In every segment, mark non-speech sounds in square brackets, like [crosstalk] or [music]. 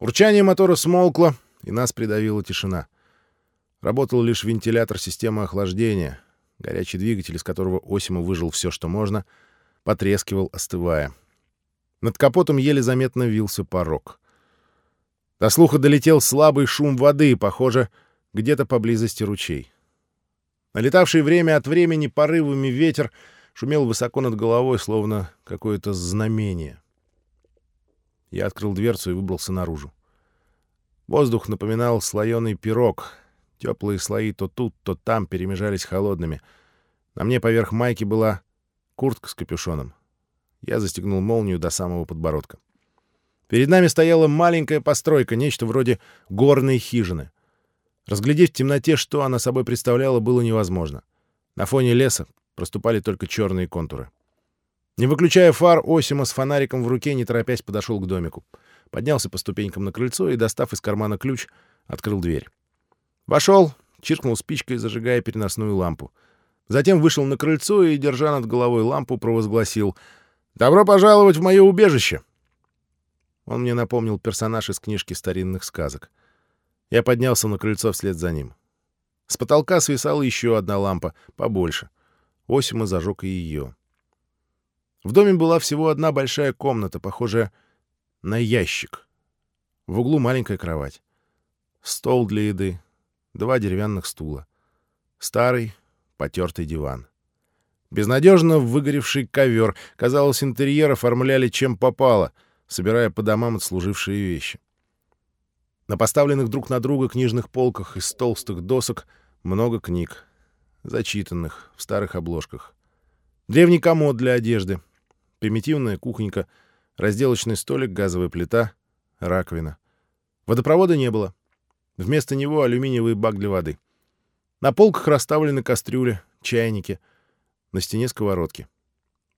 Урчание мотора смолкло, и нас придавила тишина. Работал лишь вентилятор системы охлаждения. Горячий двигатель, из которого Осимов выжил все, что можно, потрескивал, остывая. Над капотом еле заметно вился порог. До слуха долетел слабый шум воды, похоже, где-то поблизости ручей. Налетавший время от времени порывами ветер шумел высоко над головой, словно какое-то знамение. Я открыл дверцу и выбрался наружу. Воздух напоминал слоеный пирог. Теплые слои то тут, то там перемежались холодными. На мне поверх майки была куртка с капюшоном. Я застегнул молнию до самого подбородка. Перед нами стояла маленькая постройка, нечто вроде горной хижины. Разглядеть в темноте, что она собой представляла, было невозможно. На фоне леса проступали только черные контуры. Не выключая фар, Осима с фонариком в руке, не торопясь, подошел к домику. Поднялся по ступенькам на крыльцо и, достав из кармана ключ, открыл дверь. Вошел, чиркнул спичкой, зажигая переносную лампу. Затем вышел на крыльцо и, держа над головой лампу, провозгласил «Добро пожаловать в мое убежище!» Он мне напомнил персонаж из книжки старинных сказок. Я поднялся на крыльцо вслед за ним. С потолка свисала еще одна лампа, побольше. Осима зажег и ее. В доме была всего одна большая комната, похожая на ящик. В углу маленькая кровать. Стол для еды, два деревянных стула. Старый, потертый диван. Безнадежно выгоревший ковер. Казалось, интерьер оформляли чем попало, собирая по домам отслужившие вещи. На поставленных друг на друга книжных полках из толстых досок много книг, зачитанных в старых обложках. Древний комод для одежды — примитивная кухонька, разделочный столик, газовая плита, раковина. Водопровода не было. Вместо него алюминиевый бак для воды. На полках расставлены кастрюли, чайники, на стене сковородки.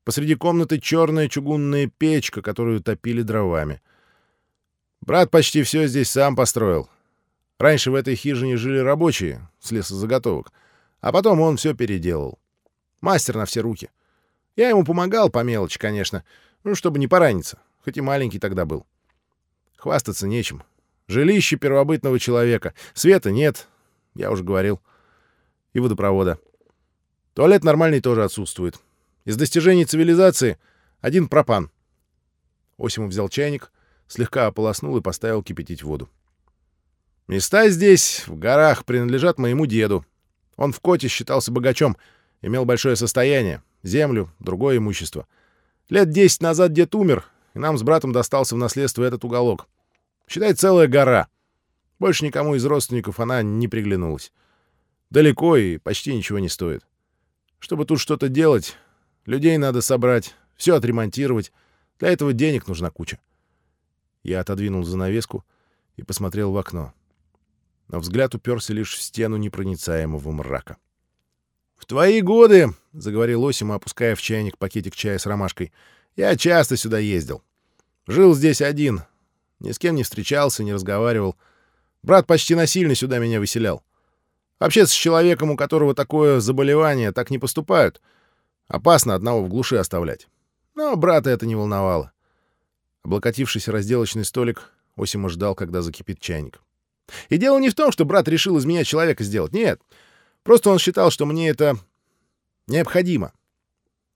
Посреди комнаты черная чугунная печка, которую топили дровами. Брат почти все здесь сам построил. Раньше в этой хижине жили рабочие с лесозаготовок, а потом он все переделал. Мастер на все руки — я ему помогал по мелочи, конечно, ну, чтобы не пораниться, хоть и маленький тогда был. Хвастаться нечем. Жилище первобытного человека. Света нет, я уже говорил. И водопровода. Туалет нормальный тоже отсутствует. Из достижений цивилизации один пропан. Осимов взял чайник, слегка ополоснул и поставил кипятить воду. Места здесь, в горах, принадлежат моему деду. Он в Коте считался богачом, имел большое состояние землю, другое имущество. Лет десять назад дед умер, и нам с братом достался в наследство этот уголок. Считай, целая гора. Больше никому из родственников она не приглянулась. Далеко и почти ничего не стоит. Чтобы тут что-то делать, людей надо собрать, все отремонтировать. Для этого денег нужна куча. Я отодвинул занавеску и посмотрел в окно. Но взгляд уперся лишь в стену непроницаемого мрака. «В твои годы, — заговорил Осим, опуская в чайник пакетик чая с ромашкой, — я часто сюда ездил. Жил здесь один. Ни с кем не встречался, не разговаривал. Брат почти насильно сюда меня выселял. Вообще, с человеком, у которого такое заболевание, так не поступают. Опасно одного в глуши оставлять. Но брата это не волновало. Облокотившийся разделочный столик, Осима ждал, когда закипит чайник. И дело не в том, что брат решил из меня человека сделать. Нет. — Просто он считал, что мне это необходимо.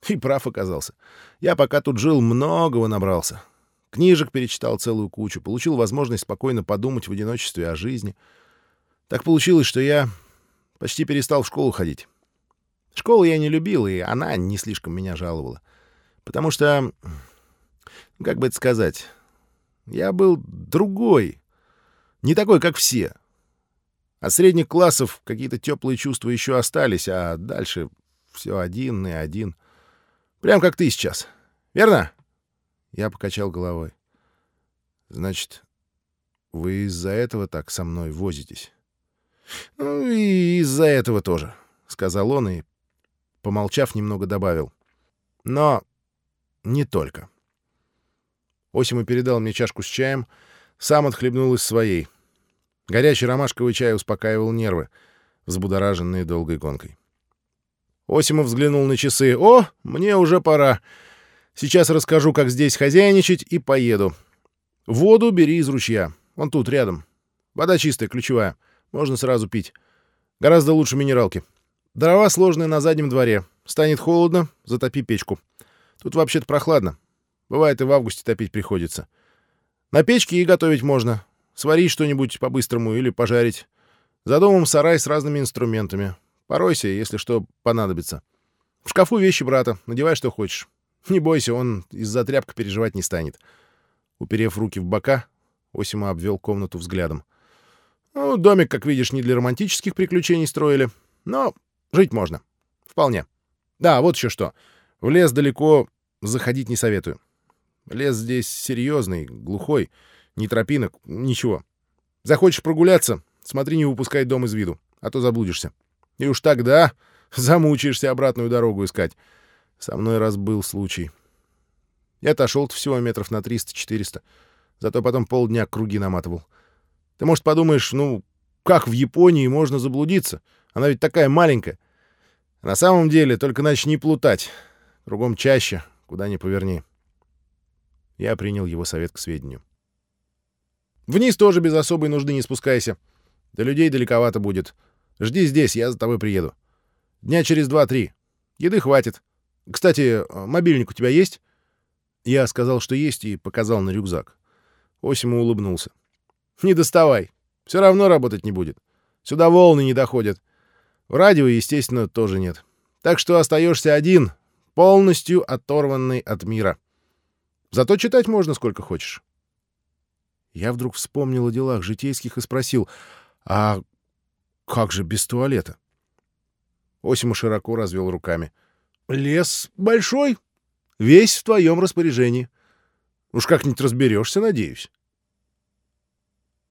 И прав оказался. Я пока тут жил, многого набрался. Книжек перечитал целую кучу, получил возможность спокойно подумать в одиночестве о жизни. Так получилось, что я почти перестал в школу ходить. Школу я не любил, и она не слишком меня жаловала. Потому что, как бы это сказать, я был другой, не такой, как все. От средних классов какие-то теплые чувства еще остались, а дальше все один и один. Прям как ты сейчас. Верно? Я покачал головой. Значит, вы из-за этого так со мной возитесь? Ну и из-за этого тоже, — сказал он и, помолчав, немного добавил. Но не только. Осима передал мне чашку с чаем, сам отхлебнул из своей — Горячий ромашковый чай успокаивал нервы, взбудораженные долгой гонкой. Осимов взглянул на часы. «О, мне уже пора. Сейчас расскажу, как здесь хозяйничать, и поеду. Воду бери из ручья. Он тут, рядом. Вода чистая, ключевая. Можно сразу пить. Гораздо лучше минералки. Дрова сложные на заднем дворе. Станет холодно, затопи печку. Тут вообще-то прохладно. Бывает и в августе топить приходится. На печке и готовить можно. Сварить что-нибудь по-быстрому или пожарить. За домом сарай с разными инструментами. Поройся, если что понадобится. В шкафу вещи брата. Надевай, что хочешь. Не бойся, он из-за тряпка переживать не станет. Уперев руки в бока, Осима обвел комнату взглядом. Ну, домик, как видишь, не для романтических приключений строили, но жить можно. Вполне. Да, вот еще что. В лес далеко заходить не советую. Лес здесь серьезный, глухой, ни тропинок, ничего. Захочешь прогуляться, смотри, не выпускай дом из виду, а то заблудишься. И уж тогда [laughs] замучаешься обратную дорогу искать. Со мной раз был случай. Я отошел всего метров на 300-400, зато потом полдня круги наматывал. Ты, может, подумаешь, ну, как в Японии можно заблудиться? Она ведь такая маленькая. На самом деле, только начни плутать. Кругом чаще, куда ни поверни. Я принял его совет к сведению. Вниз тоже без особой нужды не спускайся. До людей далековато будет. Жди здесь, я за тобой приеду. Дня через два-три. Еды хватит. Кстати, мобильник у тебя есть? Я сказал, что есть, и показал на рюкзак. Осиму улыбнулся. Не доставай. Все равно работать не будет. Сюда волны не доходят. В радио, естественно, тоже нет. Так что остаешься один, полностью оторванный от мира. Зато читать можно сколько хочешь. Я вдруг вспомнил о делах житейских и спросил, а как же без туалета? Осима широко развел руками. Лес большой, весь в твоем распоряжении. Уж как-нибудь разберешься, надеюсь.